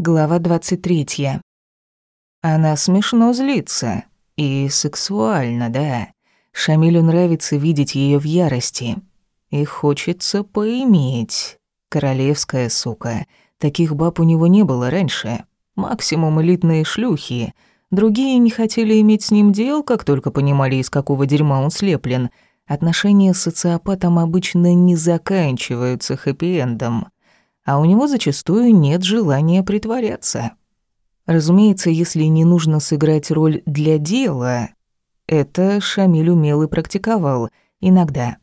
Глава 23. Она смешно злится. И сексуально, да. Шамилю нравится видеть ее в ярости. И хочется поиметь. Королевская сука. Таких баб у него не было раньше. Максимум элитные шлюхи. Другие не хотели иметь с ним дел, как только понимали, из какого дерьма он слеплен. Отношения с социопатом обычно не заканчиваются хэппи-эндом а у него зачастую нет желания притворяться. Разумеется, если не нужно сыграть роль для дела, это Шамиль умел и практиковал, иногда.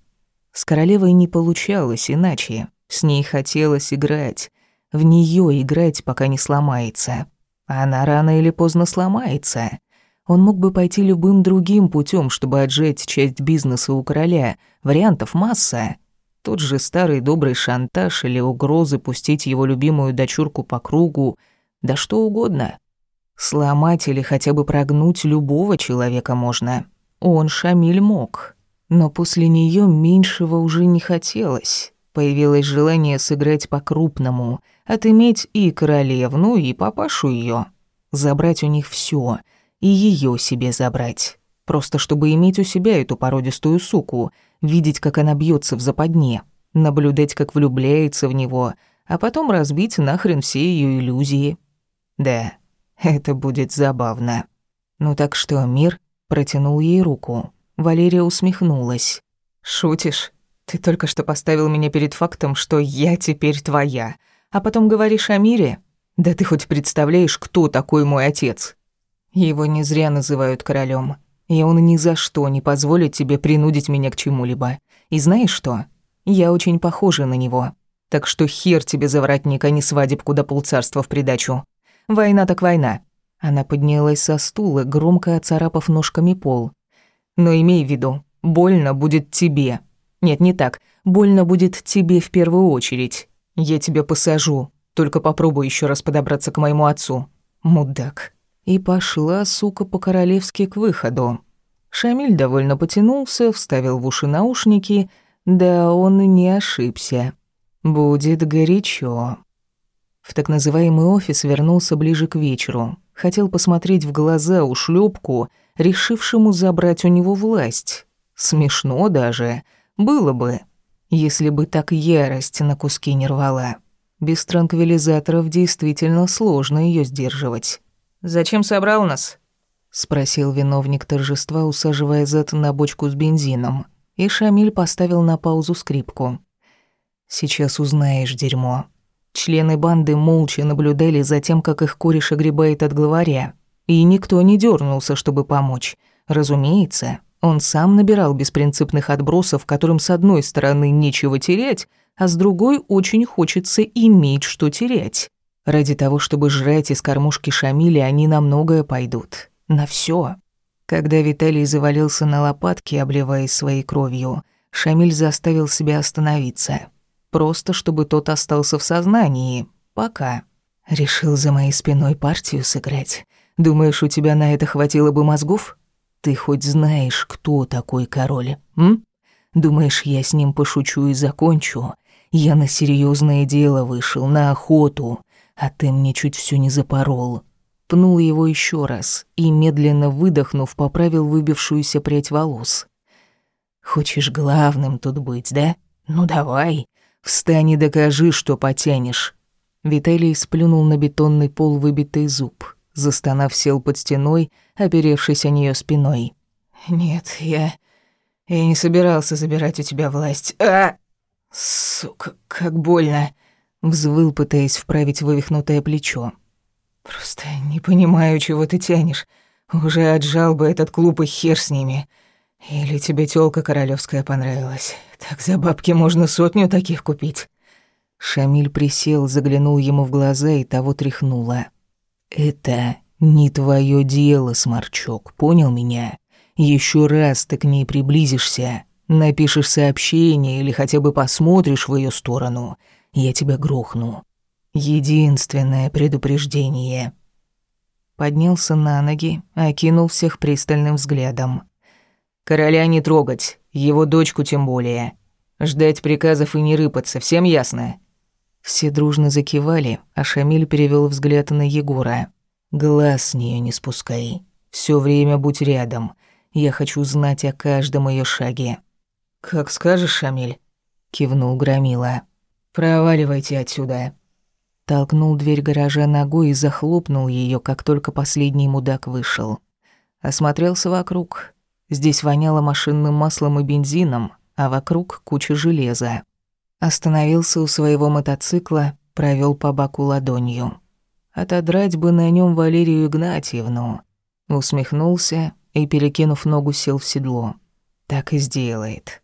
С королевой не получалось иначе, с ней хотелось играть, в нее играть, пока не сломается. Она рано или поздно сломается. Он мог бы пойти любым другим путем, чтобы отжать часть бизнеса у короля, вариантов масса — тот же старый добрый шантаж или угрозы пустить его любимую дочурку по кругу, да что угодно. Сломать или хотя бы прогнуть любого человека можно. Он, Шамиль, мог. Но после нее меньшего уже не хотелось. Появилось желание сыграть по-крупному, отыметь и королевну, и папашу ее, Забрать у них все и ее себе забрать. Просто чтобы иметь у себя эту породистую суку — видеть, как она бьется в западне, наблюдать, как влюбляется в него, а потом разбить нахрен все ее иллюзии. Да, это будет забавно. Ну так что, мир протянул ей руку. Валерия усмехнулась. Шутишь? Ты только что поставил меня перед фактом, что я теперь твоя, а потом говоришь о мире? Да ты хоть представляешь, кто такой мой отец? Его не зря называют королем. И он ни за что не позволит тебе принудить меня к чему-либо. И знаешь что? Я очень похожа на него. Так что хер тебе завратник, а не свадебку до полцарства в придачу. Война так война». Она поднялась со стула, громко оцарапав ножками пол. «Но имей в виду, больно будет тебе. Нет, не так. Больно будет тебе в первую очередь. Я тебя посажу. Только попробуй еще раз подобраться к моему отцу. Мудак». И пошла, сука, по-королевски к выходу. Шамиль довольно потянулся, вставил в уши наушники. Да, он не ошибся. Будет горячо. В так называемый офис вернулся ближе к вечеру. Хотел посмотреть в глаза ушлепку, решившему забрать у него власть. Смешно даже. Было бы, если бы так ярость на куски не рвала. Без транквилизаторов действительно сложно ее сдерживать. «Зачем собрал нас?» — спросил виновник торжества, усаживая Зет на бочку с бензином. И Шамиль поставил на паузу скрипку. «Сейчас узнаешь, дерьмо». Члены банды молча наблюдали за тем, как их кореш огребает от главаря. И никто не дернулся, чтобы помочь. Разумеется, он сам набирал беспринципных отбросов, которым с одной стороны нечего терять, а с другой очень хочется иметь что терять. Ради того, чтобы жрать из кормушки Шамиля, они на многое пойдут. На все. Когда Виталий завалился на лопатки, обливаясь своей кровью, Шамиль заставил себя остановиться. Просто чтобы тот остался в сознании. Пока. Решил за моей спиной партию сыграть. Думаешь, у тебя на это хватило бы мозгов? Ты хоть знаешь, кто такой король, м? Думаешь, я с ним пошучу и закончу? Я на серьезное дело вышел, на охоту а ты мне чуть все не запорол». Пнул его еще раз и, медленно выдохнув, поправил выбившуюся прядь волос. «Хочешь главным тут быть, да? Ну давай, встань и докажи, что потянешь». Виталий сплюнул на бетонный пол выбитый зуб. Застонав, сел под стеной, оперевшись о нее спиной. «Нет, я... я не собирался забирать у тебя власть. А! Сука, как больно!» Взвыл, пытаясь вправить вывихнутое плечо. «Просто не понимаю, чего ты тянешь. Уже отжал бы этот клуб и хер с ними. Или тебе тёлка королевская понравилась? Так за бабки можно сотню таких купить». Шамиль присел, заглянул ему в глаза и того тряхнуло. «Это не твое дело, сморчок, понял меня? Еще раз ты к ней приблизишься, напишешь сообщение или хотя бы посмотришь в ее сторону — я тебя грохну. Единственное предупреждение. Поднялся на ноги, окинул всех пристальным взглядом. Короля не трогать, его дочку тем более. Ждать приказов и не рыпаться, всем ясно? Все дружно закивали, а Шамиль перевел взгляд на Егора. «Глаз с нее не спускай. Все время будь рядом. Я хочу знать о каждом ее шаге». «Как скажешь, Шамиль», — кивнул Громила. «Проваливайте отсюда». Толкнул дверь гаража ногой и захлопнул ее, как только последний мудак вышел. Осмотрелся вокруг. Здесь воняло машинным маслом и бензином, а вокруг куча железа. Остановился у своего мотоцикла, провел по боку ладонью. Отодрать бы на нем Валерию Игнатьевну. Усмехнулся и, перекинув ногу, сел в седло. Так и сделает.